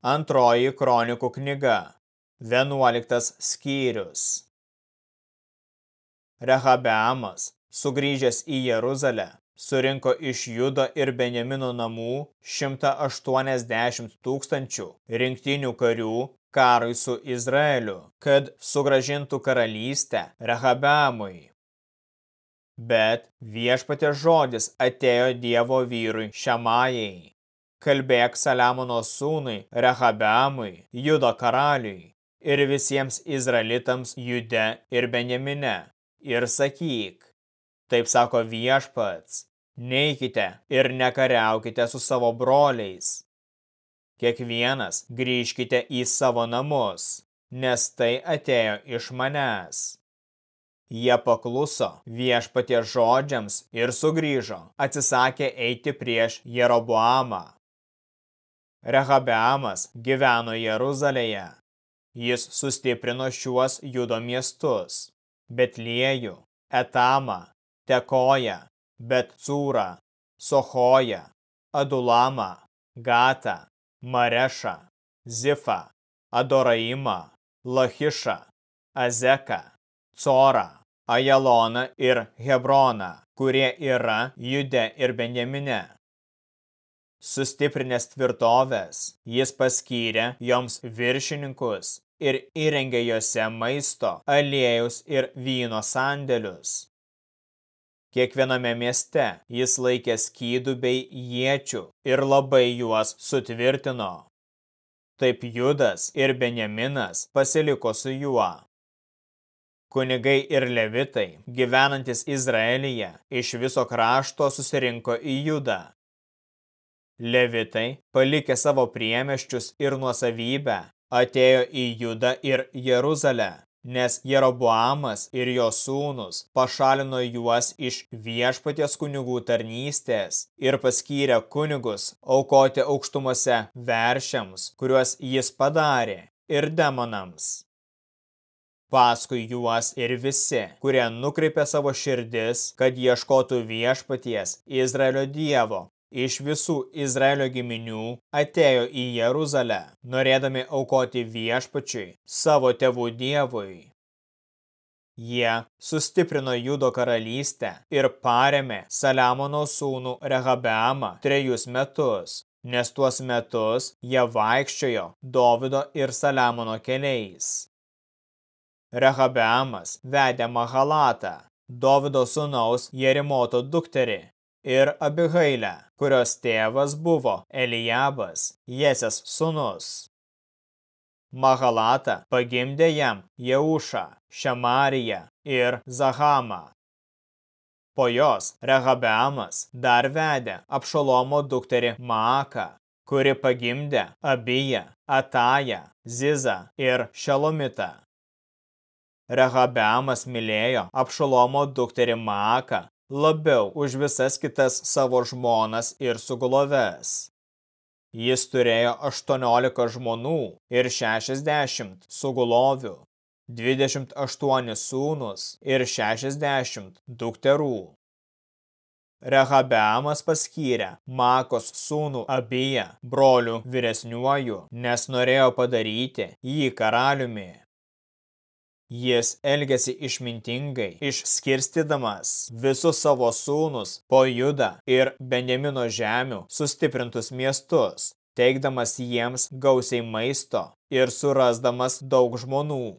Antroji kronikų knyga, 11 skyrius. Rehabeamas, sugrįžęs į Jeruzalę, surinko iš Judo ir Benjamino namų 180 tūkstančių rinktinių karių karui su Izraeliu, kad sugražintų karalystę Rehabeamui. Bet viešpatė žodis atėjo Dievo vyrui Šamajai kalbėk Saliamono sūnui, Rehabeamui, Judo karaliui ir visiems Izraelitams Jude ir Benjamine ir sakyk, taip sako viešpats, neikite ir nekariaukite su savo broliais. Kiekvienas grįžkite į savo namus, nes tai atėjo iš manęs. Jie pakluso viešpatie žodžiams ir sugrįžo, atsisakė eiti prieš Jeroboamą. Rehabeamas gyveno Jeruzalėje. Jis sustiprino šiuos judo miestus – Betliejų, Etamą, Tekoją, Betcūrą, Sohoją, Adulamą, Gatą, Marešą, Zifą, Adoraimą, Lachišą, Azeką, Corą, Ajaloną ir Hebroną, kurie yra Jude ir Benjamine. Sustiprinęs tvirtovės, jis paskyrė joms viršininkus ir įrengė juose maisto, aliejus ir vyno sandėlius. Kiekviename mieste jis laikė skydų bei iečių ir labai juos sutvirtino. Taip Judas ir Benjaminas pasiliko su juo. Kunigai ir levitai, gyvenantis Izraelyje, iš viso krašto susirinko į Judą Levitai, palikę savo priemeščius ir nuosavybę, atėjo į Judą ir Jeruzalę, nes Jeroboamas ir jo sūnus pašalino juos iš viešpaties kunigų tarnystės ir paskyrė kunigus aukoti aukštumose veršiams, kuriuos jis padarė, ir demonams. Paskui juos ir visi, kurie nukreipė savo širdis, kad ieškotų viešpaties Izraelio dievo, iš visų Izraelio giminių atėjo į Jeruzalę, norėdami aukoti viešpačiui savo tėvų dievui. Jie sustiprino Judo karalystę ir paremė Saliamono sūnų Rehabeamą trejus metus, nes tuos metus jie vaikščiojo Dovido ir Saliamono keliais. Rehabeamas vedė Mahalatą, Dovido sūnaus Jerimoto dukterį, ir Abihailę, kurios tėvas buvo Elijabas, Jesės sunus. Mahalatą pagimdė jam Jeušą, Šamariją ir Zahamą. Po jos Rehabeamas dar vedė Apšalomo dukterį Maaką, kuri pagimdė Abiją, Atają, Zizą ir Šalomitą. Rehabeamas mylėjo Apšalomo dukterį Maaką labiau už visas kitas savo žmonas ir suguloves. Jis turėjo 18 žmonų ir 60 sugulovių, 28 sūnus ir 60 dukterų. Rehabeamas paskyrė Makos sūnų abiją brolių vyresniuoju, nes norėjo padaryti jį karaliumi. Jis elgėsi išmintingai, išskirstydamas visus savo sūnus po Judą ir Benjamino žemių sustiprintus miestus, teikdamas jiems gausiai maisto ir surasdamas daug žmonų.